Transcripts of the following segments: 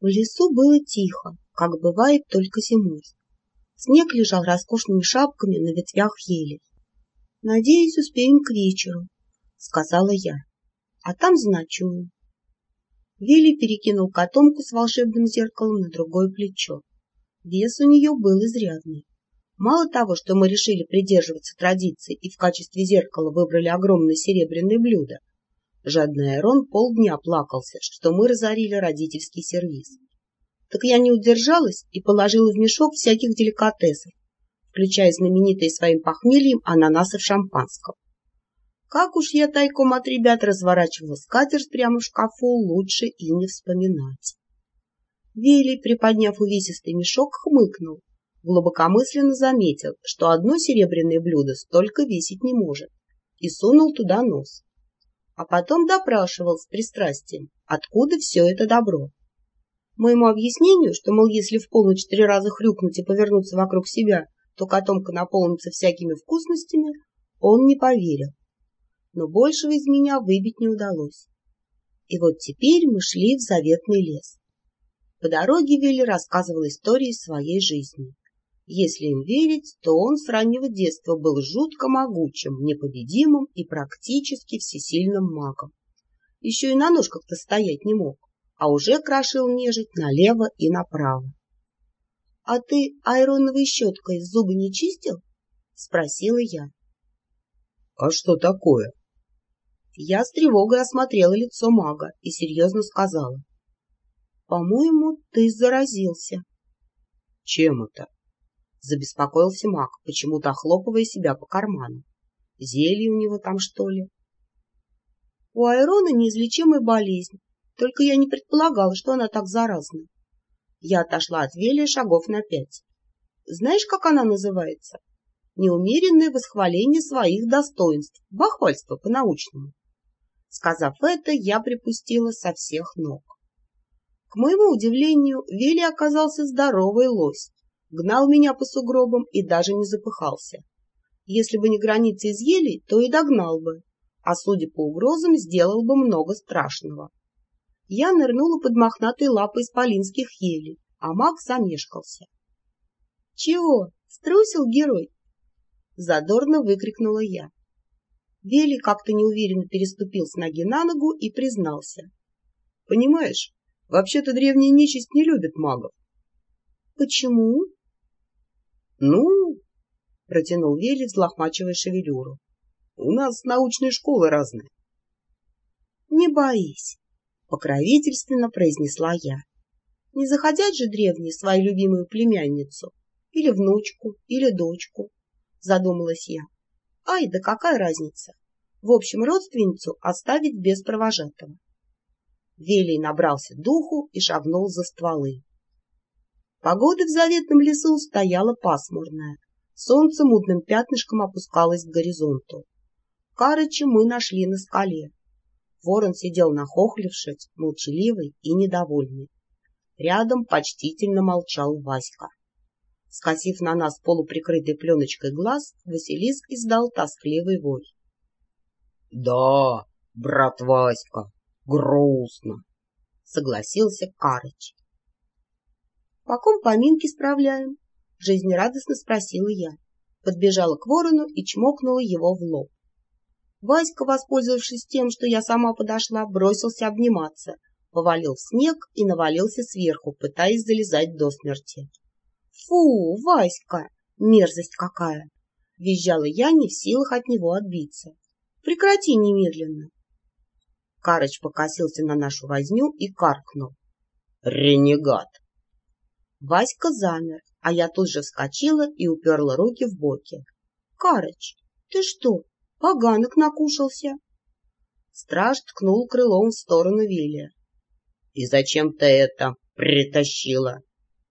В лесу было тихо, как бывает только зимой. Снег лежал роскошными шапками на ветвях ели. «Надеюсь, успеем к вечеру», — сказала я. «А там заночую». Вилли перекинул котомку с волшебным зеркалом на другое плечо. Вес у нее был изрядный. Мало того, что мы решили придерживаться традиции и в качестве зеркала выбрали огромное серебряное блюдо, жадный Айрон полдня плакался, что мы разорили родительский сервиз. Так я не удержалась и положила в мешок всяких деликатесов, включая знаменитые своим похмельем ананасы в шампанском. Как уж я тайком от ребят разворачивала скатерть прямо в шкафу, лучше и не вспоминать. Вилли, приподняв увесистый мешок, хмыкнул, глубокомысленно заметил, что одно серебряное блюдо столько весить не может, и сунул туда нос. А потом допрашивал с пристрастием, откуда все это добро. Моему объяснению, что, мол, если в полночь три раза хрюкнуть и повернуться вокруг себя, то котомка наполнится всякими вкусностями, он не поверил. Но большего из меня выбить не удалось. И вот теперь мы шли в заветный лес. По дороге Вилли рассказывал истории своей жизни. Если им верить, то он с раннего детства был жутко могучим, непобедимым и практически всесильным магом. Еще и на ножках-то стоять не мог а уже крошил нежить налево и направо. — А ты айроновой щеткой зубы не чистил? — спросила я. — А что такое? Я с тревогой осмотрела лицо мага и серьезно сказала. — По-моему, ты заразился. — Чем это? — забеспокоился маг, почему-то охлопывая себя по карману. — Зелье у него там, что ли? — У Айрона неизлечимая болезнь, только я не предполагала, что она так заразна. Я отошла от Велия шагов на пять. Знаешь, как она называется? Неумеренное восхваление своих достоинств, бахвальство по-научному. Сказав это, я припустила со всех ног. К моему удивлению, Вели оказался здоровый лось, гнал меня по сугробам и даже не запыхался. Если бы не границы из елей, то и догнал бы, а, судя по угрозам, сделал бы много страшного. Я нырнула под мохнатой лапой исполинских елей, а маг замешкался. — Чего? Струсил герой? — задорно выкрикнула я. Вели как-то неуверенно переступил с ноги на ногу и признался. — Понимаешь, вообще-то древняя нечисть не любит магов. — Почему? — Ну, — протянул Вели, взлохмачивая шевелюру, — у нас научные школы разные. — Не боись, — покровительственно произнесла я. Не заходят же древние свою любимую племянницу, или внучку, или дочку, задумалась я. Ай, да какая разница? В общем, родственницу оставить без провожатого. Велий набрался духу и шагнул за стволы. Погода в заветном лесу стояла пасмурная. Солнце мутным пятнышком опускалось к горизонту. Карыча мы нашли на скале. Ворон сидел нахохлившись, молчаливый и недовольный. Рядом почтительно молчал Васька. Скосив на нас полуприкрытой пленочкой глаз, Василиск издал тоскливый вой. — Да, брат Васька, грустно, — согласился Карыч. — По ком поминки справляем? — жизнерадостно спросила я. Подбежала к ворону и чмокнула его в лоб. Васька, воспользовавшись тем, что я сама подошла, бросился обниматься, повалил в снег и навалился сверху, пытаясь залезать до смерти. «Фу, Васька! Мерзость какая!» — визжала я, не в силах от него отбиться. «Прекрати немедленно!» Карыч покосился на нашу возню и каркнул. «Ренегат!» Васька замер, а я тут же вскочила и уперла руки в боки. «Карыч, ты что, Поганок накушался. Страж ткнул крылом в сторону Вилли. — И зачем ты это притащила?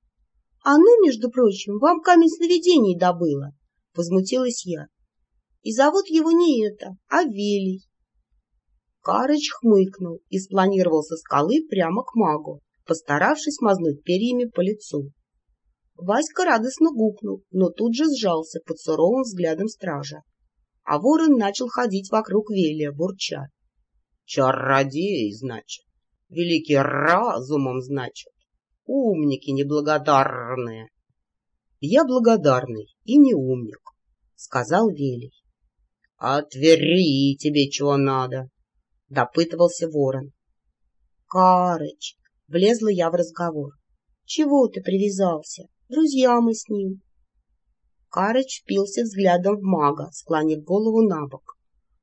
— Оно, между прочим, вам камень сновидений добыло, — возмутилась я. — И зовут его не это, а Велий. Карыч хмыкнул и спланировал со скалы прямо к магу, постаравшись мазнуть перьями по лицу. Васька радостно гукнул, но тут же сжался под суровым взглядом стража а ворон начал ходить вокруг Велия, бурча. — Чародей, значит, великий разумом, значит. Умники неблагодарные. Я благодарный и не умник, сказал Велий. От Твери тебе чего надо, допытывался ворон. Карыч, влезла я в разговор. Чего ты привязался? Друзья мы с ним. Карыч впился взглядом в мага, склонив голову на бок.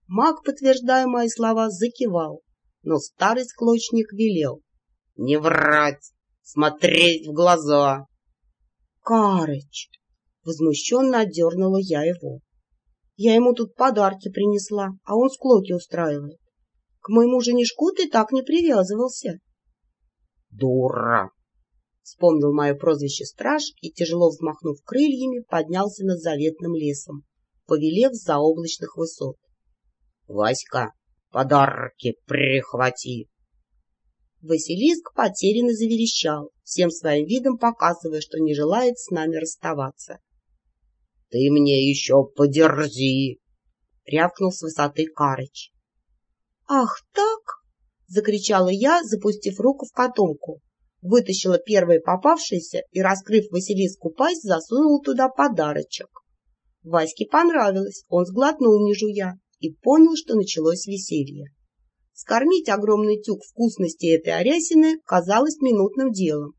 Маг, подтверждая мои слова, закивал, но старый склочник велел. — Не врать! Смотреть в глаза! — Карыч! — возмущенно отдернула я его. Я ему тут подарки принесла, а он склоки устраивает. К моему женишку ты так не привязывался. — Дура! — вспомнил мое прозвище страж и, тяжело взмахнув крыльями, поднялся над заветным лесом, повелев за облачных высот. — Васька, подарки прихвати! Василиск потерянно заверещал, всем своим видом показывая, что не желает с нами расставаться. — Ты мне еще подерзи! — рявкнул с высоты Карыч. — Ах так! — закричала я, запустив руку в котомку. Вытащила первое попавшееся и, раскрыв Василиску пасть, засунула туда подарочек. Ваське понравилось, он сглотнул не жуя и понял, что началось веселье. Скормить огромный тюк вкусности этой арясины казалось минутным делом.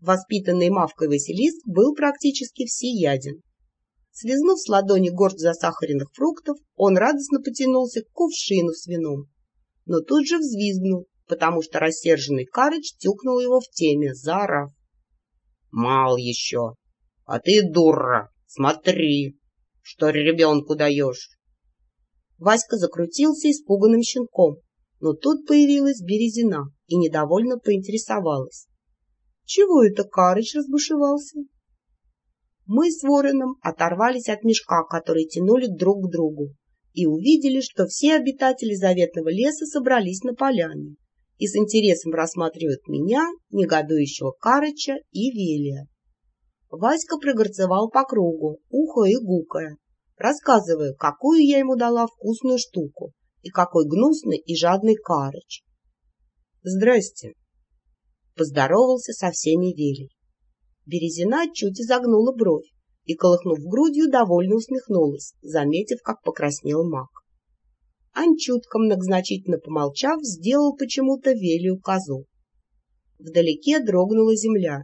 Воспитанный мавкой Василиск был практически всеяден. Слизнув с ладони горсть засахаренных фруктов, он радостно потянулся к кувшину с вином. Но тут же взвизгнул, потому что рассерженный Карыч тюкнул его в теме, заорав. — Мал еще! А ты, дура, смотри, что ребенку даешь! Васька закрутился испуганным щенком, но тут появилась Березина и недовольно поинтересовалась. Чего это Карыч разбушевался? Мы с Вороном оторвались от мешка, который тянули друг к другу, и увидели, что все обитатели заветного леса собрались на поляне и с интересом рассматривают меня, негодующего Карыча и Велия. Васька прогорцевал по кругу, ухо и гукая, рассказывая, какую я ему дала вкусную штуку и какой гнусный и жадный Карыч. «Здрасте!» — поздоровался со всеми Велий. Березина чуть изогнула бровь и, колыхнув грудью, довольно усмехнулась, заметив, как покраснел маг. Анчутка, многозначительно помолчав, сделал почему-то Велию козу. Вдалеке дрогнула земля.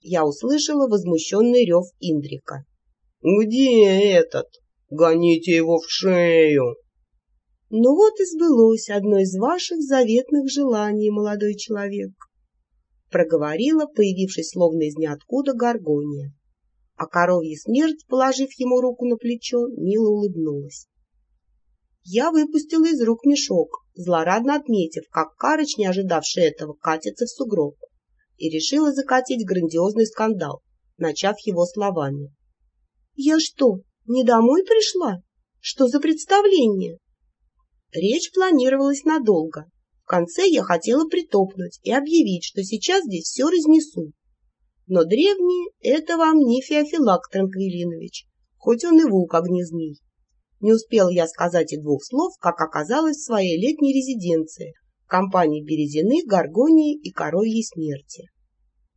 Я услышала возмущенный рев Индрика. — Где этот? Гоните его в шею! — Ну вот и сбылось одно из ваших заветных желаний, молодой человек, — проговорила, появившись словно из ниоткуда Гаргония. А коровья смерть, положив ему руку на плечо, мило улыбнулась. Я выпустила из рук мешок, злорадно отметив, как Карыч, не ожидавший этого, катится в сугроб, и решила закатить грандиозный скандал, начав его словами. «Я что, не домой пришла? Что за представление?» Речь планировалась надолго. В конце я хотела притопнуть и объявить, что сейчас здесь все разнесу. Но древние — это вам не Феофилак Транквилинович, хоть он и волк огнезмей. Не успел я сказать и двух слов, как оказалась в своей летней резиденции в компании Березины, Гаргонии и Коровьей смерти.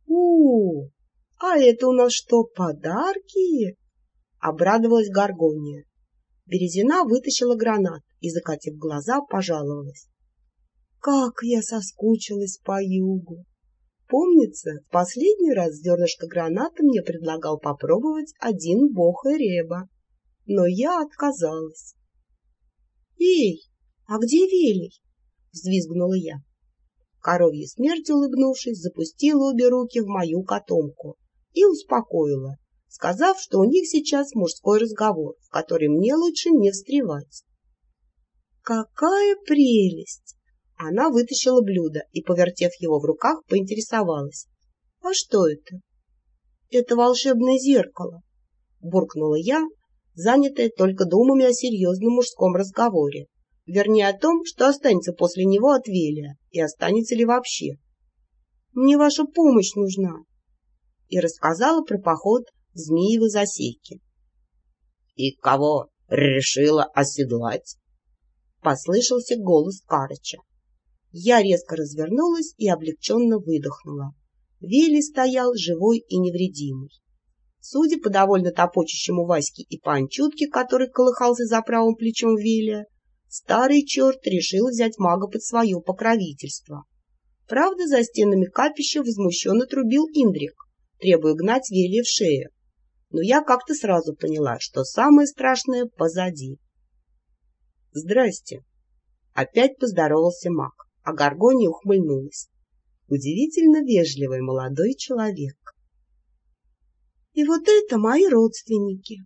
у, -у а это у нас что, подарки? — обрадовалась Гаргония. Березина вытащила гранат и, закатив глаза, пожаловалась. «Как я соскучилась по югу! Помнится, в последний раз зернышко граната мне предлагал попробовать один бог Эреба, но я отказалась. «Эй, а где Велий?» — взвизгнула я. Коровья смерть, улыбнувшись, запустила обе руки в мою котомку и успокоила, сказав, что у них сейчас мужской разговор, в который мне лучше не встревать. «Какая прелесть!» Она вытащила блюдо и, повертев его в руках, поинтересовалась. «А что это?» «Это волшебное зеркало», — буркнула я, занятая только думами о серьезном мужском разговоре, вернее о том, что останется после него от Велия и останется ли вообще. «Мне ваша помощь нужна», и рассказала про поход змеевы засеки. — И кого решила оседлать? — послышался голос Карыча. Я резко развернулась и облегченно выдохнула. Вели стоял живой и невредимый. Судя по довольно топочущему Ваське и по анчутке, который колыхался за правым плечом Велия, старый черт решил взять мага под свое покровительство. Правда, за стенами капища возмущенно трубил Индрик, требуя гнать Велия в шею. Но я как-то сразу поняла, что самое страшное позади. «Здрасте!» Опять поздоровался маг, а Гаргония ухмыльнулась. Удивительно вежливый молодой человек. «И вот это мои родственники!»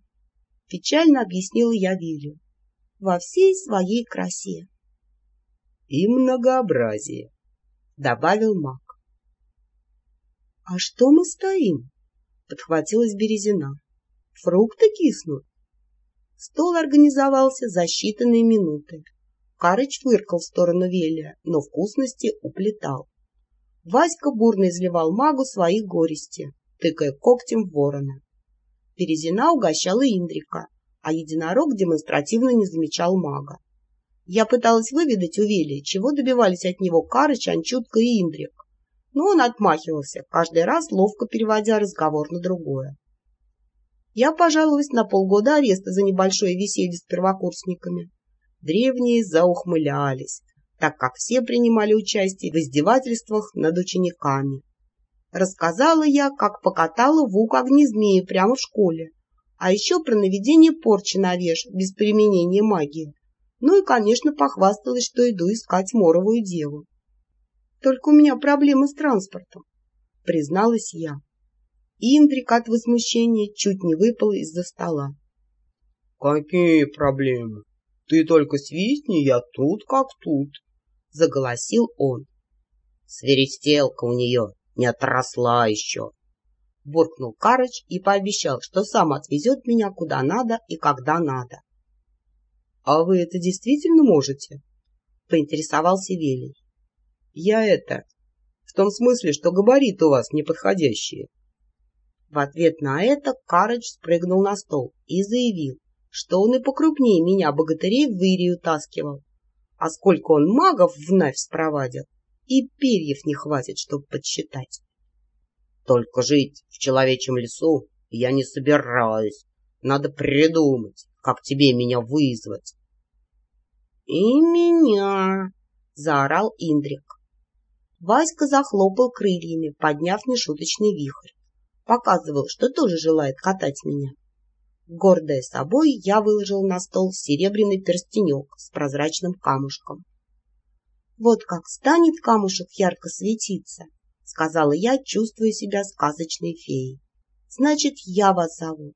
Печально объяснила я Вилю. «Во всей своей красе!» «И многообразие!» добавил маг. «А что мы стоим?» — подхватилась Березина. «Фрукты киснут». Стол организовался за считанные минуты. Карыч фыркал в сторону Велия, но вкусности уплетал. Васька бурно изливал магу свои горести, тыкая когтем в ворона. Березина угощала Индрика, а единорог демонстративно не замечал мага. Я пыталась выведать у Вели, чего добивались от него Карыч, Анчутка и Индрик. Но он отмахивался, каждый раз ловко переводя разговор на другое. Я пожаловалась на полгода ареста за небольшое веселье с первокурсниками. Древние заухмылялись, так как все принимали участие в издевательствах над учениками. Рассказала я, как покатала Вук огнезмеи прямо в школе, а еще про наведение порчи на веш без применения магии. Ну и, конечно, похвасталась, что иду искать моровую деву. Только у меня проблемы с транспортом, призналась я. Индрик от возмущения чуть не выпал из-за стола. — Какие проблемы? Ты только свистни, я тут как тут, — заголосил он. Свиристелка у нее не отросла еще. Буркнул Карыч и пообещал, что сам отвезет меня куда надо и когда надо. «А вы это действительно можете?» — поинтересовался Велий. «Я это... В том смысле, что габариты у вас неподходящие». В ответ на это Карыч спрыгнул на стол и заявил, что он и покрупнее меня богатырей в Ирию таскивал. А сколько он магов в Навь спровадил, и перьев не хватит, чтобы подсчитать. Только жить в человечьем лесу я не собираюсь. Надо придумать, как тебе меня вызвать. «И меня!» — заорал Индрик. Васька захлопал крыльями, подняв нешуточный вихрь. Показывал, что тоже желает катать меня. Гордая собой, я выложил на стол серебряный перстенек с прозрачным камушком. «Вот как станет камушек ярко светиться!» — сказала я, чувствуя себя сказочной феей. «Значит, я вас зову.